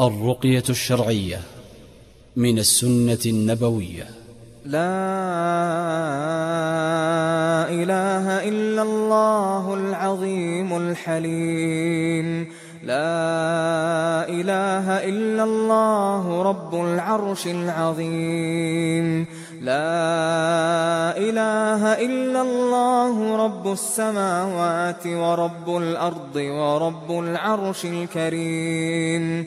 الرقية الشرعية من السنة النبوية. لا إله إلا الله العظيم الحليم. لا إله إلا الله رب العرش العظيم. لا إله إلا الله رب السماوات ورب الأرض ورب العرش الكريم.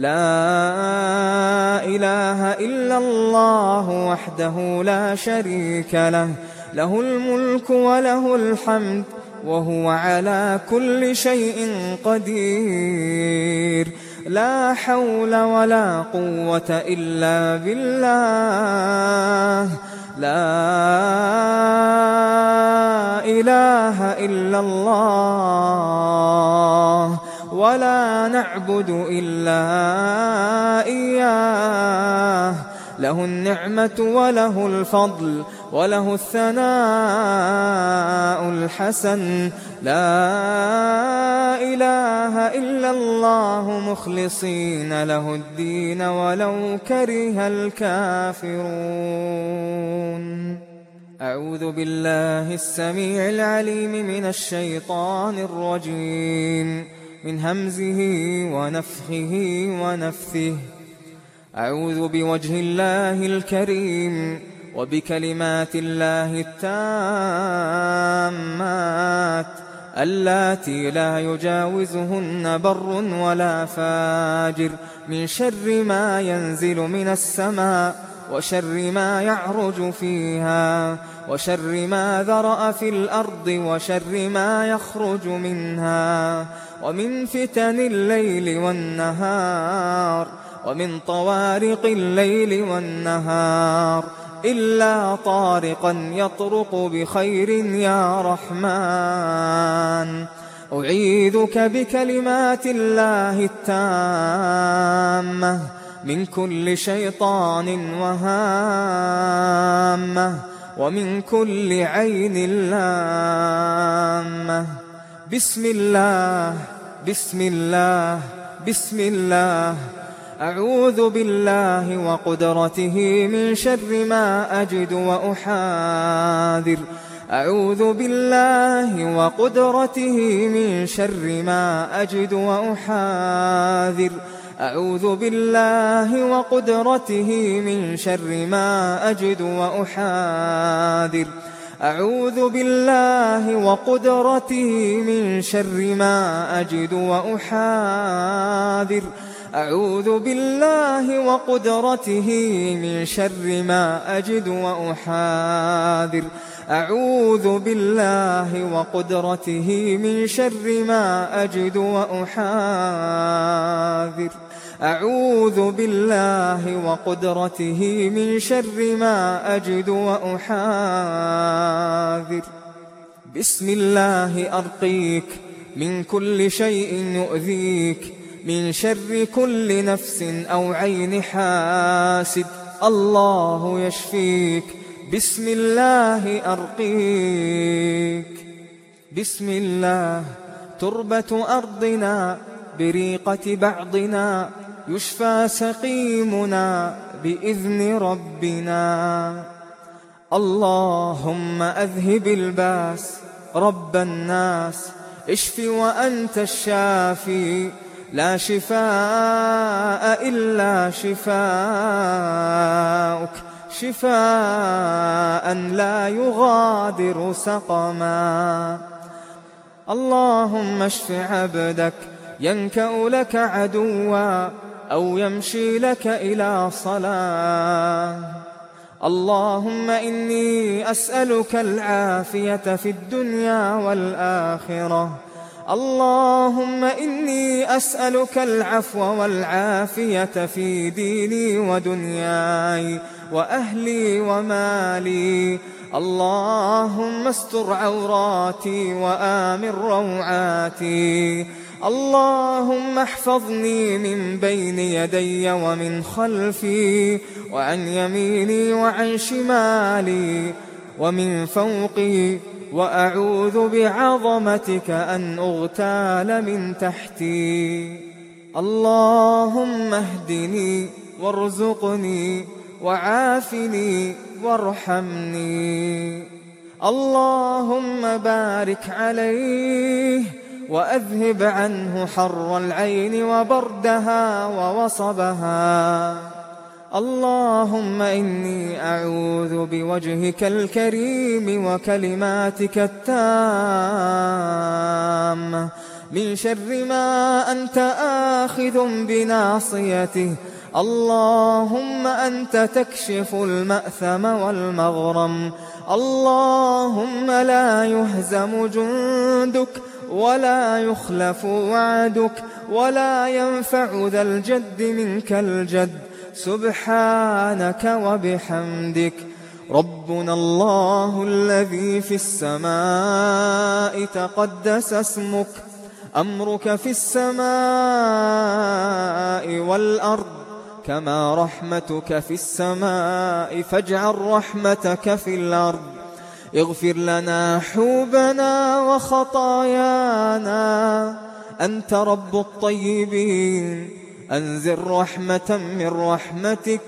لا إله إلا الله وحده لا شريك له. له الملك وله الحمد وهو على كل شيء قدير. لا حول ولا قوة إلا بالله. لا إله إلا الله. ولا نعبد إلا إياه. له النعمة وله الفضل وله الثناء الحسن. لا إله إلا الله مخلصين له الدين ولو كره الكافرون. أعوذ بالله السميع العليم من الشيطان الرجيم. من همزه ونفخه ونفثه. أعوذ بوجه الله الكريم وبكلمات الله التامات اللاتي لا يجاوزهن بر ولا فاجر من شر ما ينزل من السماء وشر ما يعرج فيها وشر ما ذرأ في الأرض وشر ما يخرج منها ومن فتن الليل والنهار ومن طوارق الليل والنهار إلا طارقا يطرق بخير يا رحمن. أعيذك بكلمات الله التامة من كل شيطان وهامة ومن كل عين لامة. بسم الله بسم الله بسم الله. أعوذ بالله وقدرته من شر ما أجد وأحاذر. أعوذ بالله وقدرته من شر ما أجد وأحاذر. أعوذ بالله وقدرته من شر ما أجد وأحاذر. أعوذ بالله وقدرته من شر ما أجد وأحاذر. أعوذ بالله وقدرته من شر ما أجد وأحاذر. أعوذ بالله وقدرته من شر ما أجد وأحاذر. أعوذ بالله وقدرته من شر ما أجد وأحاذر. بسم الله أرقيك من كل شيء يؤذيك من شر كل نفس أو عين حاسد. الله يشفيك. بسم الله أرقيك. بسم الله تربة أرضنا بريقة بعضنا يشفى سقيمنا بإذن ربنا. اللهم أذهب الباس رب الناس اشف وأنت الشافي. لا شفاء إلا شفاءك شفاء لا يغادر سقما. اللهم اشف عبدك ينكأ لك عدوا. أو يمشي لك إلى صلاة. اللهم إني أسألك العافية في الدنيا والآخرة. اللهم إني أسألك العفو والعافية في ديني ودنياي وأهلي ومالي. اللهم استر عوراتي وآمن روعاتي. اللهم احفظني من بين يدي ومن خلفي وعن يميني وعن شمالي ومن فوقي وأعوذ بعظمتك أن أغتال من تحتي. اللهم اهدني وارزقني وعافني وارحمني. اللهم بارك عليه وأذهب عنه حر العين وبردها ووصبها. اللهم إني أعوذ بوجهك الكريم وكلماتك التامة. من شر ما أنت آخذ بناصيته. اللهم أنت تكشف المأثم والمغرم. اللهم لا يهزم جندك. ولا يخلف وعدك ولا ينفع ذا الجد منك الجد. سبحانك وبحمدك. ربنا الله الذي في السماء تقدس اسمك. أمرك في السماء والأرض. كما رحمتك في السماء فاجعل رحمتك في الأرض. اغفر لنا حوبنا وخطايانا. أنت رب الطيبين. أنزل رحمة من رحمتك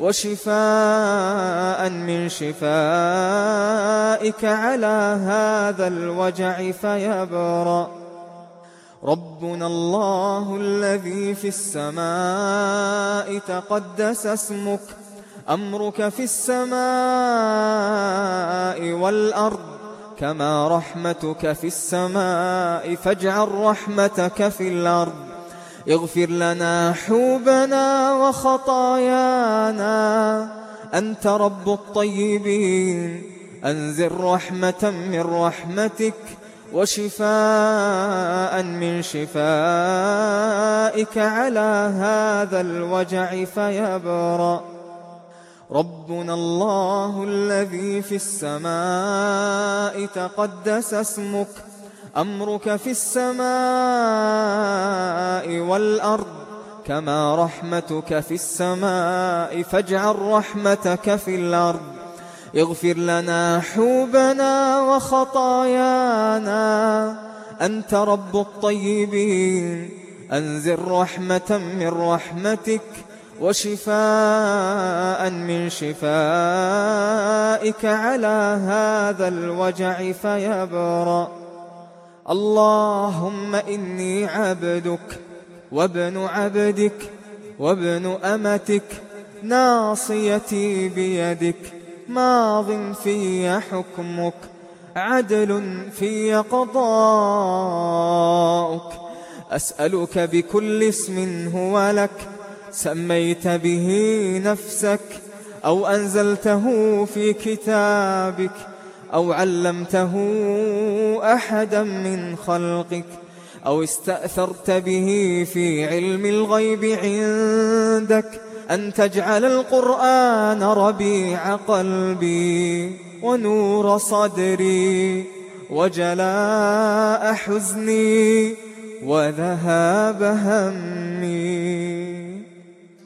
وشفاء من شفائك على هذا الوجع فيبرأ. ربنا الله الذي في السماء تقدس اسمك. أمرك في السماء والأرض كما رحمتك في السماء فاجعل رحمتك في الأرض. اغفر لنا حوبنا وخطايانا. أنت رب الطيبين. أنزل رحمة من رحمتك وشفاء من شفائك على هذا الوجع فيبرأ. ربنا الله الذي في السماء تقدس اسمك أمرك في السماء والأرض كما رحمتك في السماء فاجعل رحمتك في الأرض. اغفر لنا حوبنا وخطايانا أنت رب الطيبين. أنزل رحمة من رحمتك وشفاء من شفائك على هذا الوجع فيبرأ. اللهم إني عبدك وابن عبدك وابن أمتك ناصيتي بيدك ماض في حكمك عدل في قضاؤك أسألك بكل اسم هو لك سميت به نفسك أو أنزلته في كتابك أو علمته أحدا من خلقك أو استأثرت به في علم الغيب عندك أن تجعل القرآن ربيع قلبي ونور صدري وجلاء حزني وذهاب همي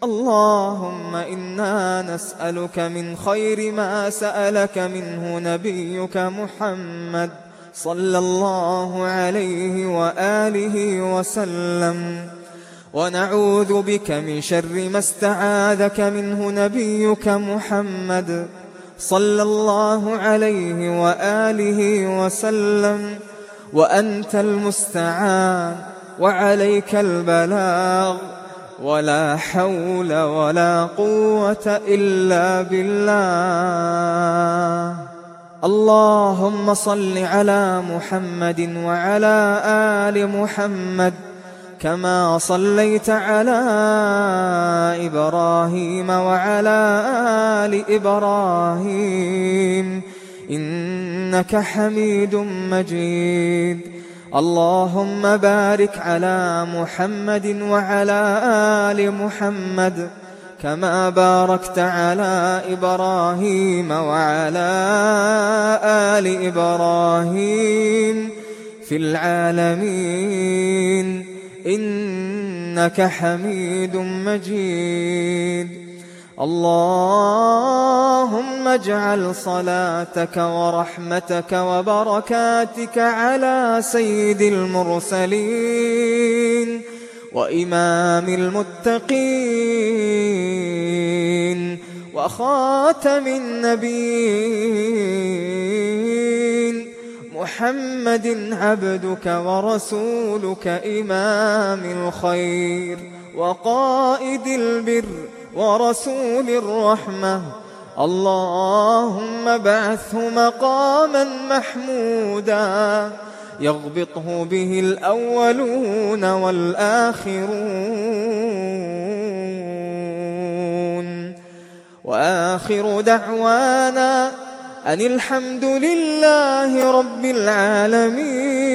اللهم إنا نسألك من خير ما سألك منه نبيك محمد صلى الله عليه وآله وسلم. ونعوذ بك من شر ما استعاذك منه نبيك محمد صلى الله عليه وآله وسلم. وأنت المستعان وعليك البلاغ. ولا حول ولا قوة إلا بالله. اللهم صل على محمد وعلى آل محمد كما صليت على إبراهيم وعلى آل إبراهيم. إنك حميد مجيد. اللهم بارك على محمد وعلى آل محمد كما باركت على إبراهيم وعلى آل إبراهيم في العالمين إنك حميد مجيد. اللهم اجعل صلاتك ورحمتك وبركاتك على سيد المرسلين وإمام المتقين وخاتم النبيين. محمد عبدك ورسولك إمام الخير وقائد البر ورسول الرحمة. اللهم بعثه مقاما محمودا يغبطه به الأولون والآخرون. وآخر دعوانا أن الحمد لله رب العالمين.